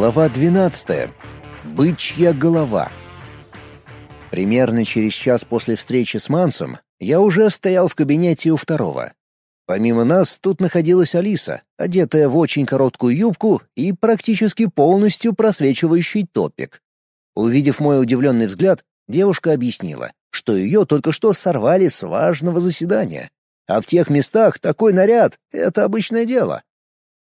Глава 12. Бычья голова. Примерно через час после встречи с Мансом я уже стоял в кабинете у второго. Помимо нас тут находилась Алиса, одетая в очень короткую юбку и практически полностью просвечивающий топик. Увидев мой удивленный взгляд, девушка объяснила, что ее только что сорвали с важного заседания. А в тех местах такой наряд — это обычное дело.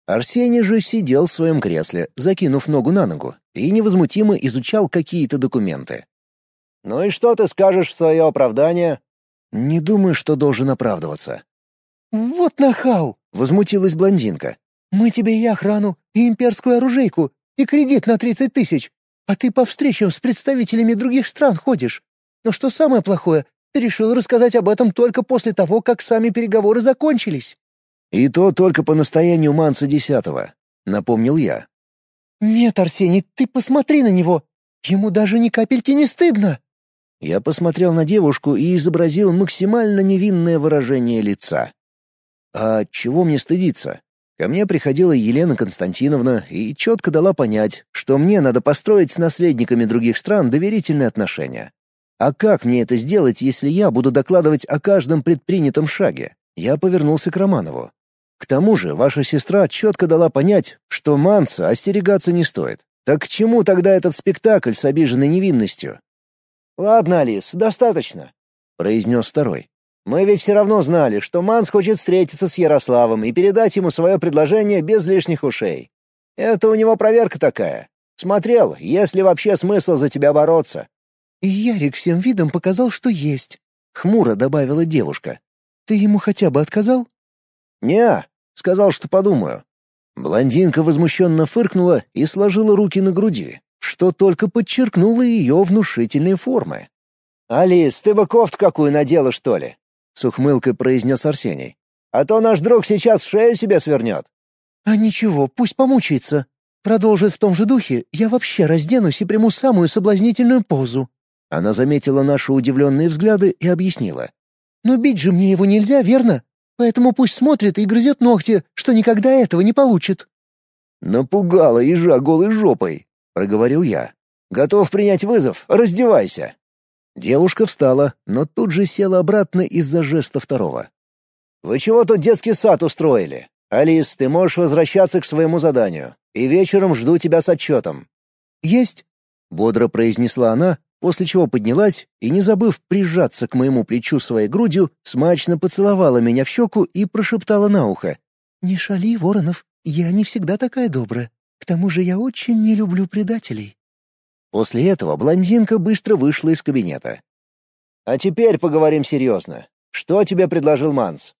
Арсений же сидел в своем кресле, закинув ногу на ногу, и невозмутимо изучал какие-то документы. «Ну и что ты скажешь в свое оправдание?» «Не думаю, что должен оправдываться». «Вот нахал!» — возмутилась блондинка. «Мы тебе и охрану, и имперскую оружейку, и кредит на тридцать тысяч, а ты по встречам с представителями других стран ходишь. Но что самое плохое, ты решил рассказать об этом только после того, как сами переговоры закончились». «И то только по настоянию Манса Десятого», — напомнил я. «Нет, Арсений, ты посмотри на него. Ему даже ни капельки не стыдно». Я посмотрел на девушку и изобразил максимально невинное выражение лица. «А чего мне стыдиться?» Ко мне приходила Елена Константиновна и четко дала понять, что мне надо построить с наследниками других стран доверительные отношения. А как мне это сделать, если я буду докладывать о каждом предпринятом шаге? Я повернулся к Романову. К тому же ваша сестра четко дала понять, что Манса остерегаться не стоит. Так к чему тогда этот спектакль с обиженной невинностью? «Ладно, Алис, достаточно», — произнес второй. «Мы ведь все равно знали, что Манс хочет встретиться с Ярославом и передать ему свое предложение без лишних ушей. Это у него проверка такая. Смотрел, есть ли вообще смысл за тебя бороться». «И Ярик всем видом показал, что есть», — хмуро добавила девушка. «Ты ему хотя бы отказал?» «Не, Сказал, что подумаю. Блондинка возмущенно фыркнула и сложила руки на груди, что только подчеркнуло ее внушительные формы. «Алис, ты бы кофт какую надела, что ли?» — с ухмылкой произнес Арсений. «А то наш друг сейчас шею себе свернет». «А ничего, пусть помучается. Продолжит в том же духе, я вообще разденусь и приму самую соблазнительную позу». Она заметила наши удивленные взгляды и объяснила. «Но бить же мне его нельзя, верно? Поэтому пусть смотрит и грызет ногти, что никогда этого не получит». «Напугала ежа голой жопой», — проговорил я. «Готов принять вызов? Раздевайся». Девушка встала, но тут же села обратно из-за жеста второго. «Вы чего тут детский сад устроили? Алис, ты можешь возвращаться к своему заданию, и вечером жду тебя с отчетом». «Есть», — бодро произнесла она, после чего поднялась и, не забыв прижаться к моему плечу своей грудью, смачно поцеловала меня в щеку и прошептала на ухо. «Не шали, Воронов, я не всегда такая добрая. К тому же я очень не люблю предателей». После этого блондинка быстро вышла из кабинета. «А теперь поговорим серьезно. Что тебе предложил Манс?»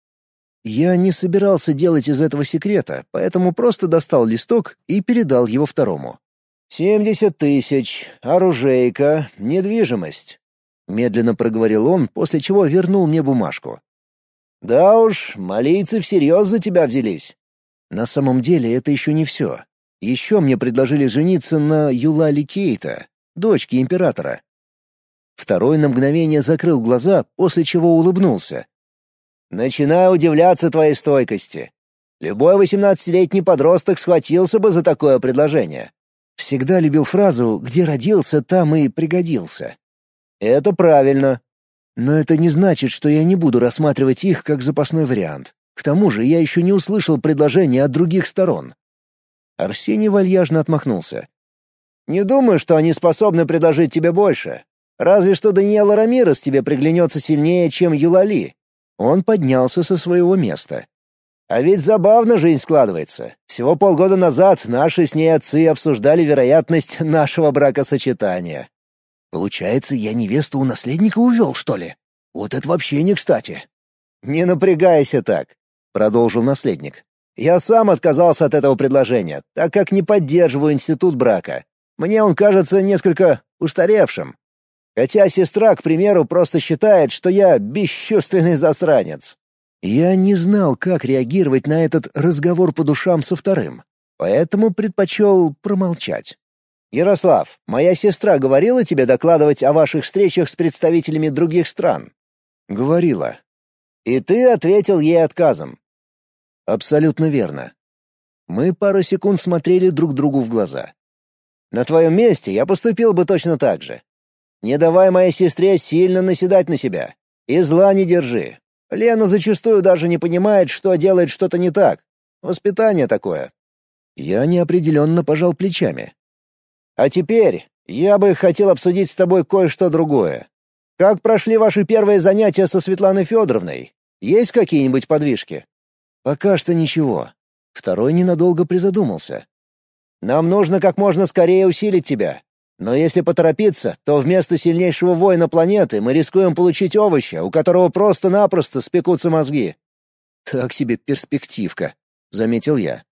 Я не собирался делать из этого секрета, поэтому просто достал листок и передал его второму. «Семьдесят тысяч, оружейка, недвижимость», — медленно проговорил он, после чего вернул мне бумажку. «Да уж, малийцы всерьез за тебя взялись». На самом деле это еще не все. Еще мне предложили жениться на Юлали Кейта, дочке императора. Второй на мгновение закрыл глаза, после чего улыбнулся. «Начинаю удивляться твоей стойкости. Любой восемнадцатилетний подросток схватился бы за такое предложение. Всегда любил фразу «где родился, там и пригодился». Это правильно. Но это не значит, что я не буду рассматривать их как запасной вариант. К тому же я еще не услышал предложения от других сторон. Арсений вальяжно отмахнулся. «Не думаю, что они способны предложить тебе больше. Разве что Даниэла Рамирес тебе приглянется сильнее, чем Юлали». Он поднялся со своего места. А ведь забавно жизнь складывается. Всего полгода назад наши с ней отцы обсуждали вероятность нашего бракосочетания. Получается, я невесту у наследника увел, что ли? Вот это вообще не кстати. Не напрягайся так, продолжил наследник. Я сам отказался от этого предложения, так как не поддерживаю институт брака. Мне он кажется несколько устаревшим. Хотя сестра, к примеру, просто считает, что я бесчувственный засранец. Я не знал, как реагировать на этот разговор по душам со вторым, поэтому предпочел промолчать. «Ярослав, моя сестра говорила тебе докладывать о ваших встречах с представителями других стран?» «Говорила». «И ты ответил ей отказом?» «Абсолютно верно». Мы пару секунд смотрели друг другу в глаза. На твоем месте я поступил бы точно так же. Не давай моей сестре сильно наседать на себя. И зла не держи. Лена зачастую даже не понимает, что делает что-то не так. Воспитание такое. Я неопределенно пожал плечами. А теперь я бы хотел обсудить с тобой кое-что другое. Как прошли ваши первые занятия со Светланой Федоровной? Есть какие-нибудь подвижки? Пока что ничего. Второй ненадолго призадумался. Нам нужно как можно скорее усилить тебя. Но если поторопиться, то вместо сильнейшего воина планеты мы рискуем получить овоща, у которого просто-напросто спекутся мозги. Так себе перспективка, заметил я.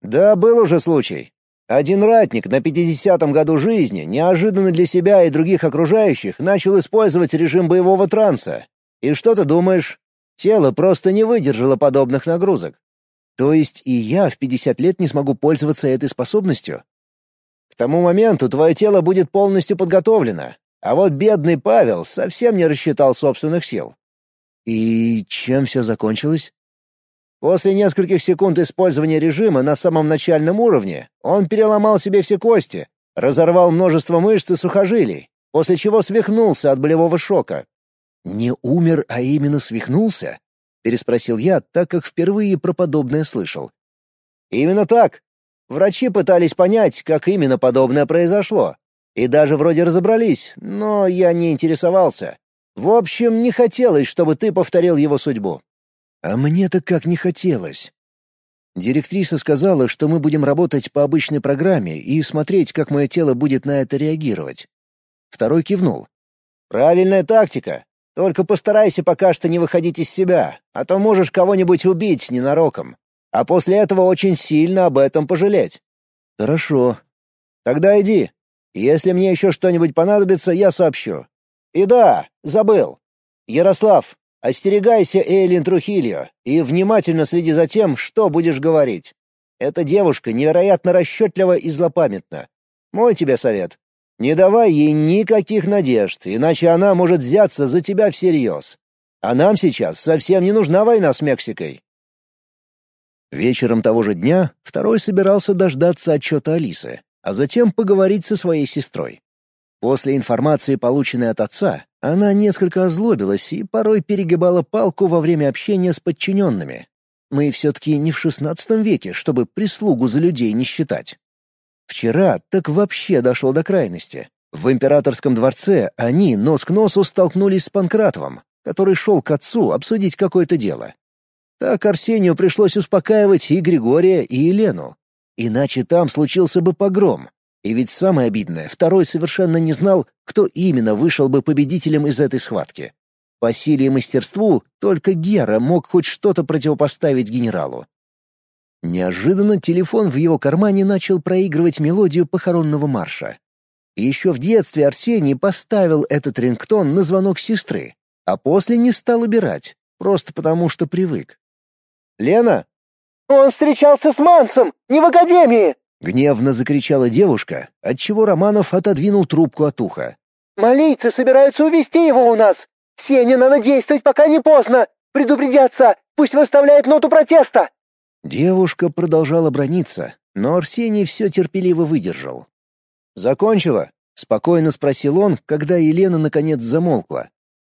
Да, был уже случай. Один ратник на пятидесятом году жизни неожиданно для себя и других окружающих начал использовать режим боевого транса. И что ты думаешь? Тело просто не выдержало подобных нагрузок. То есть и я в 50 лет не смогу пользоваться этой способностью? К тому моменту твое тело будет полностью подготовлено, а вот бедный Павел совсем не рассчитал собственных сил. И чем все закончилось? После нескольких секунд использования режима на самом начальном уровне он переломал себе все кости, разорвал множество мышц и сухожилий, после чего свихнулся от болевого шока. Не умер, а именно свихнулся? — переспросил я, так как впервые про подобное слышал. «Именно так. Врачи пытались понять, как именно подобное произошло. И даже вроде разобрались, но я не интересовался. В общем, не хотелось, чтобы ты повторил его судьбу». «А мне-то как не хотелось». Директриса сказала, что мы будем работать по обычной программе и смотреть, как мое тело будет на это реагировать. Второй кивнул. «Правильная тактика. Только постарайся пока что не выходить из себя, а то можешь кого-нибудь убить ненароком. А после этого очень сильно об этом пожалеть». «Хорошо. Тогда иди. Если мне еще что-нибудь понадобится, я сообщу. И да, забыл. Ярослав, остерегайся Эйлин Трухильо и внимательно следи за тем, что будешь говорить. Эта девушка невероятно расчетлива и злопамятна. Мой тебе совет. Не давай ей никаких надежд, иначе она может взяться за тебя всерьез. А нам сейчас совсем не нужна война с Мексикой. Вечером того же дня второй собирался дождаться отчета Алисы, а затем поговорить со своей сестрой. После информации, полученной от отца, она несколько озлобилась и порой перегибала палку во время общения с подчиненными. Мы все-таки не в шестнадцатом веке, чтобы прислугу за людей не считать. Вчера так вообще дошло до крайности. В императорском дворце они нос к носу столкнулись с Панкратовым, который шел к отцу обсудить какое-то дело. Так Арсению пришлось успокаивать и Григория, и Елену. Иначе там случился бы погром. И ведь самое обидное, второй совершенно не знал, кто именно вышел бы победителем из этой схватки. По силе и мастерству только Гера мог хоть что-то противопоставить генералу. Неожиданно телефон в его кармане начал проигрывать мелодию похоронного марша. Еще в детстве Арсений поставил этот рингтон на звонок сестры, а после не стал убирать, просто потому что привык. «Лена?» «Он встречался с Мансом, не в академии!» — гневно закричала девушка, отчего Романов отодвинул трубку от уха. «Молийцы собираются увести его у нас! Сене надо действовать, пока не поздно! Предупредятся! Пусть выставляет ноту протеста!» Девушка продолжала брониться, но Арсений все терпеливо выдержал. «Закончила?» — спокойно спросил он, когда Елена наконец замолкла.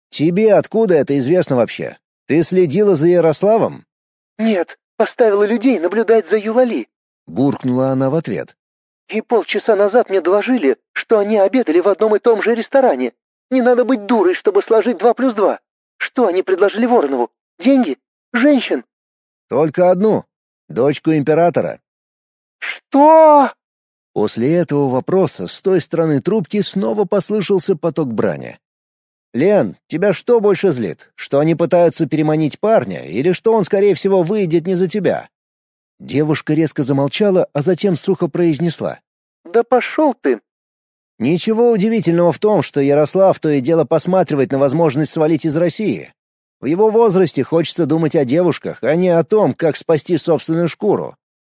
«Тебе откуда это известно вообще? Ты следила за Ярославом?» «Нет, поставила людей наблюдать за Юлали», — буркнула она в ответ. «И полчаса назад мне доложили, что они обедали в одном и том же ресторане. Не надо быть дурой, чтобы сложить два плюс два. Что они предложили Воронову? Деньги? Женщин?» «Только одну дочку императора». «Что?» После этого вопроса с той стороны трубки снова послышался поток брани. «Лен, тебя что больше злит? Что они пытаются переманить парня, или что он, скорее всего, выйдет не за тебя?» Девушка резко замолчала, а затем сухо произнесла. «Да пошел ты!» Ничего удивительного в том, что Ярослав то и дело посматривает на возможность свалить из России. В его возрасте хочется думать о девушках, а не о том, как спасти собственную шкуру.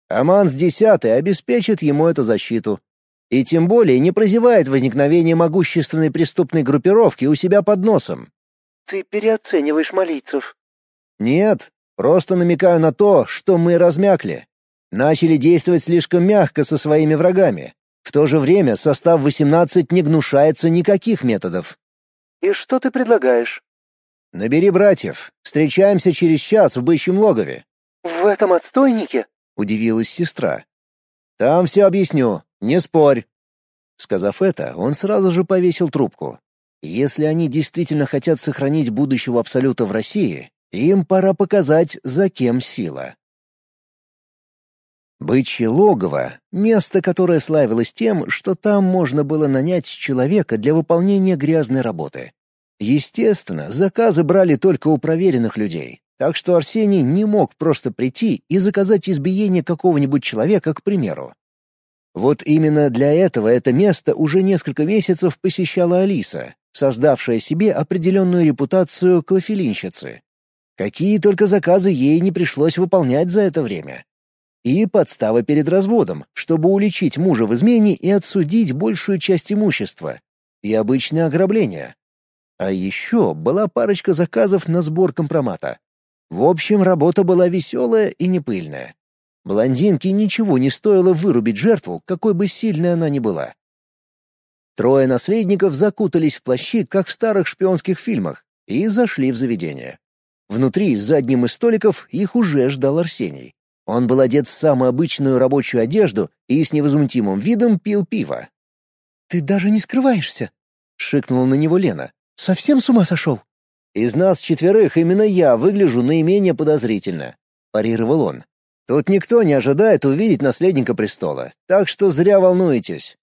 Аманс Десятый обеспечит ему эту защиту. И тем более не прозевает возникновение могущественной преступной группировки у себя под носом. «Ты переоцениваешь молитцев». «Нет, просто намекаю на то, что мы размякли. Начали действовать слишком мягко со своими врагами. В то же время состав 18 не гнушается никаких методов. «И что ты предлагаешь?» «Набери братьев. Встречаемся через час в бычьем логове». «В этом отстойнике?» — удивилась сестра. «Там все объясню. Не спорь». Сказав это, он сразу же повесил трубку. Если они действительно хотят сохранить будущего Абсолюта в России, им пора показать, за кем сила. Бычье логово — место, которое славилось тем, что там можно было нанять человека для выполнения грязной работы. Естественно, заказы брали только у проверенных людей, так что Арсений не мог просто прийти и заказать избиение какого-нибудь человека, к примеру. Вот именно для этого это место уже несколько месяцев посещала Алиса, создавшая себе определенную репутацию клофелинщицы. Какие только заказы ей не пришлось выполнять за это время. И подстава перед разводом, чтобы уличить мужа в измене и отсудить большую часть имущества. И обычное ограбление. А еще была парочка заказов на сбор компромата. В общем, работа была веселая и непыльная. Блондинке ничего не стоило вырубить жертву, какой бы сильной она ни была. Трое наследников закутались в плащи, как в старых шпионских фильмах, и зашли в заведение. Внутри, за одним из столиков, их уже ждал Арсений. Он был одет в самую обычную рабочую одежду и с невозмутимым видом пил пиво. «Ты даже не скрываешься», — шикнула на него Лена. «Совсем с ума сошел?» «Из нас четверых именно я выгляжу наименее подозрительно», — парировал он. «Тут никто не ожидает увидеть наследника престола, так что зря волнуетесь.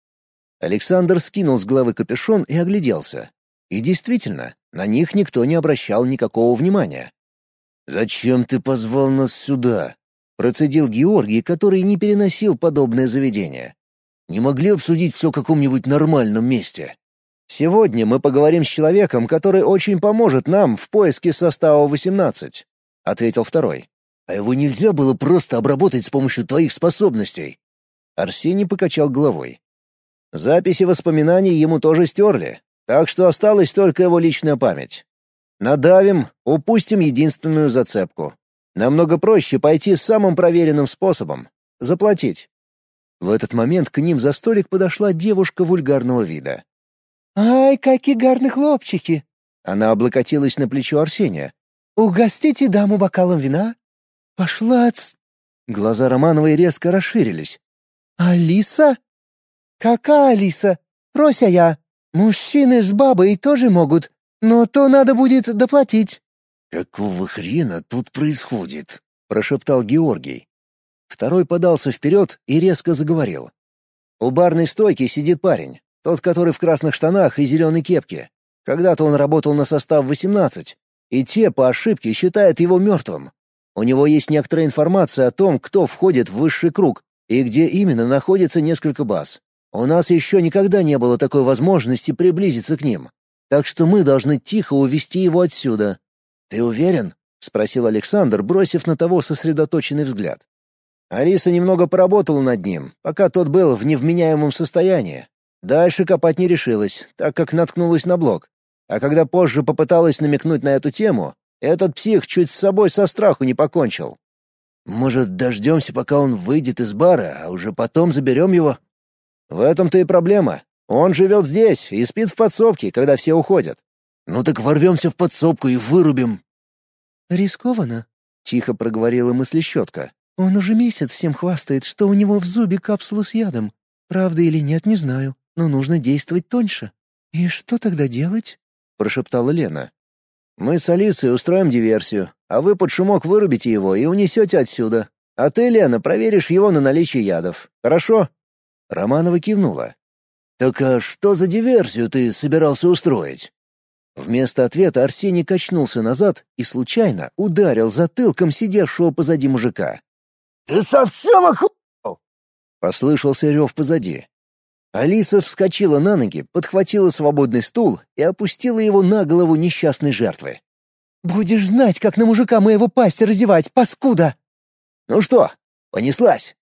Александр скинул с головы капюшон и огляделся. И действительно, на них никто не обращал никакого внимания. «Зачем ты позвал нас сюда?» — процедил Георгий, который не переносил подобное заведение. «Не могли обсудить все в каком-нибудь нормальном месте?» «Сегодня мы поговорим с человеком, который очень поможет нам в поиске состава 18», — ответил второй. «А его нельзя было просто обработать с помощью твоих способностей?» Арсений покачал головой. Записи воспоминаний ему тоже стерли, так что осталась только его личная память. Надавим, упустим единственную зацепку. Намного проще пойти самым проверенным способом — заплатить. В этот момент к ним за столик подошла девушка вульгарного вида. «Ай, какие гарные хлопчики!» Она облокотилась на плечо Арсения. «Угостите даму бокалом вина?» «Пошла от...» Глаза Романовой резко расширились. «Алиса?» «Какая Алиса? Прося я. Мужчины с бабой тоже могут, но то надо будет доплатить». «Какого хрена тут происходит?» — прошептал Георгий. Второй подался вперед и резко заговорил. «У барной стойки сидит парень, тот, который в красных штанах и зеленой кепке. Когда-то он работал на состав 18, и те по ошибке считают его мертвым. У него есть некоторая информация о том, кто входит в высший круг и где именно находится несколько баз. У нас еще никогда не было такой возможности приблизиться к ним. Так что мы должны тихо увести его отсюда. Ты уверен? спросил Александр, бросив на того сосредоточенный взгляд. Ариса немного поработала над ним, пока тот был в невменяемом состоянии. Дальше копать не решилась, так как наткнулась на блок. А когда позже попыталась намекнуть на эту тему, этот псих чуть с собой со страху не покончил. Может, дождемся, пока он выйдет из бара, а уже потом заберем его? В этом-то и проблема. Он живет здесь и спит в подсобке, когда все уходят. Ну так ворвемся в подсобку и вырубим. Рискованно, тихо проговорила мыслещетка. Он уже месяц всем хвастает, что у него в зубе капсула с ядом. Правда или нет, не знаю, но нужно действовать тоньше. И что тогда делать? прошептала Лена. Мы с Алисой устроим диверсию, а вы под шумок вырубите его и унесете отсюда. А ты, Лена, проверишь его на наличие ядов. Хорошо? Романова кивнула. «Так а что за диверсию ты собирался устроить?» Вместо ответа Арсений качнулся назад и случайно ударил затылком сидевшего позади мужика. «Ты совсем охуел?» Послышался рев позади. Алиса вскочила на ноги, подхватила свободный стул и опустила его на голову несчастной жертвы. «Будешь знать, как на мужика моего пасть разевать, паскуда!» «Ну что, понеслась?»